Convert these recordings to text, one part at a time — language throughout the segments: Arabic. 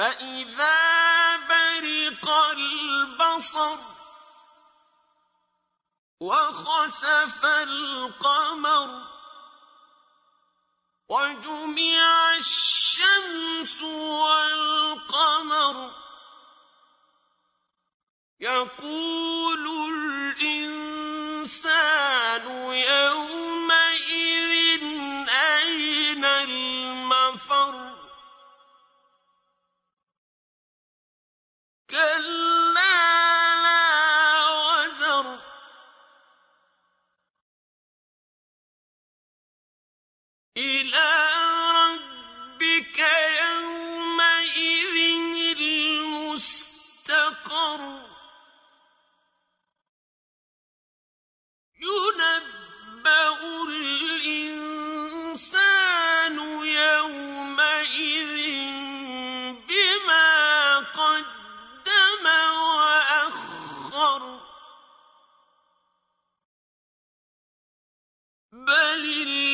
فَإِذَا بَرِقَ الْبَصَرُ وَخَسَفَ الْقَمَرُ وَجُمِعَ الشَّمْسُ وَالْقَمَرُ يَقُولُ إِلَىٰ رَبِّكَ يَوْمَئِذٍ الْمُسْتَقَرُّ. يُنَبَّأُ الْإِنسَانُ يَوْمَئِذٍ بِمَا قَدَّمَ وَأَخَّرَ. بَلِ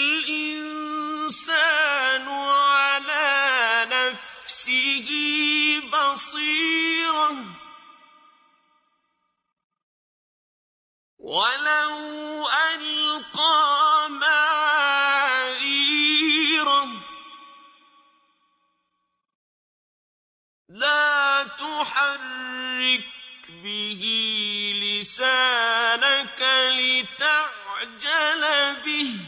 الْإِنسَانُ عَلَىٰ نَفْسِهِ بَصِيرَةٌ. وَلَوْ أَلْقَىٰ مَعَاذِيرَهُ لَا تُحَرِّكْ بِهِ لِسَانَكَ لِتَعْجَلَ بِهِ ۚ.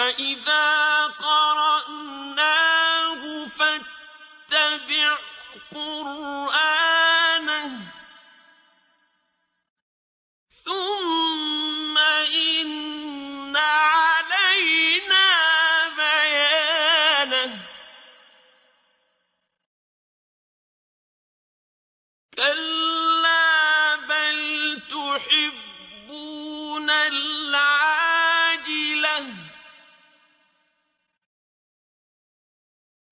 فَإِذَا قَرَأْنَاهُ فَاتَّبِعْ قُرْآنَهُ ثُمَّ إِنَّ عَلَيْنَا بَيَانَهُ كَلَّا بَلْ تُحِبُّونَ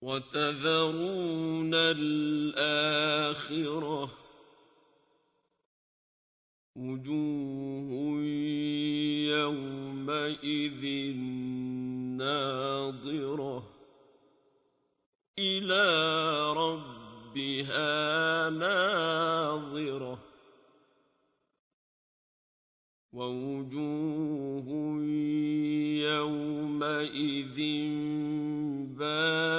وَتَذَرُونَ الْآخِرَةَ وُجُوهٌ يَوْمَئِذٍ نَّاضِرَةٌ إِلَىٰ رَبِّهَا نَاظِرَةٌ وَوُجُوهٌ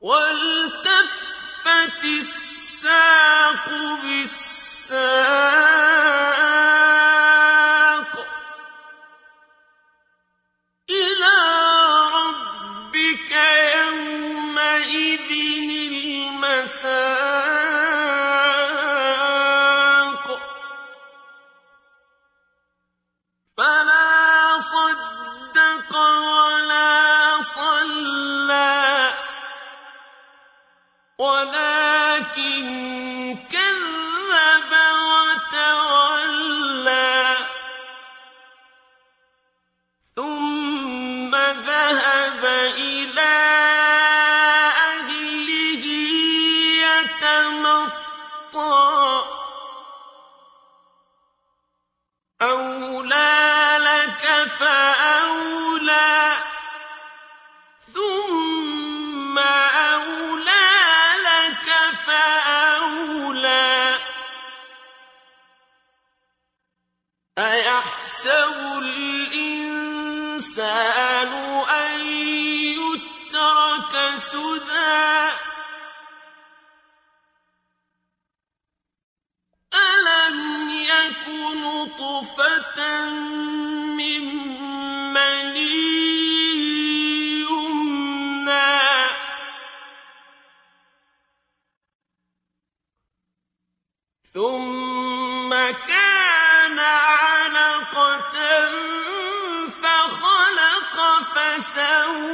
وَالْتَفَّتِ السَّاقُ بِالسَّاقِ وَلَٰكِن كَذَّبَ وَتَوَلَّىٰ. ثُمَّ ذَهَبَ إِلَىٰ أَهْلِهِ يَتَمَطَّىٰ. أَوْلَىٰ لَكَ فَأَوْلَىٰ أَيَحْسَبُ الْإِنسَانُ أَن يُتْرَكَ سُدًى. أَلَمْ يَكُ نُطْفَةً مِّن مَّنِيٍّ يُمْنَىٰ؟ ثُمَّ كَانَ عَلَقَةً فَخَلَقَ فَسَوَّىٰ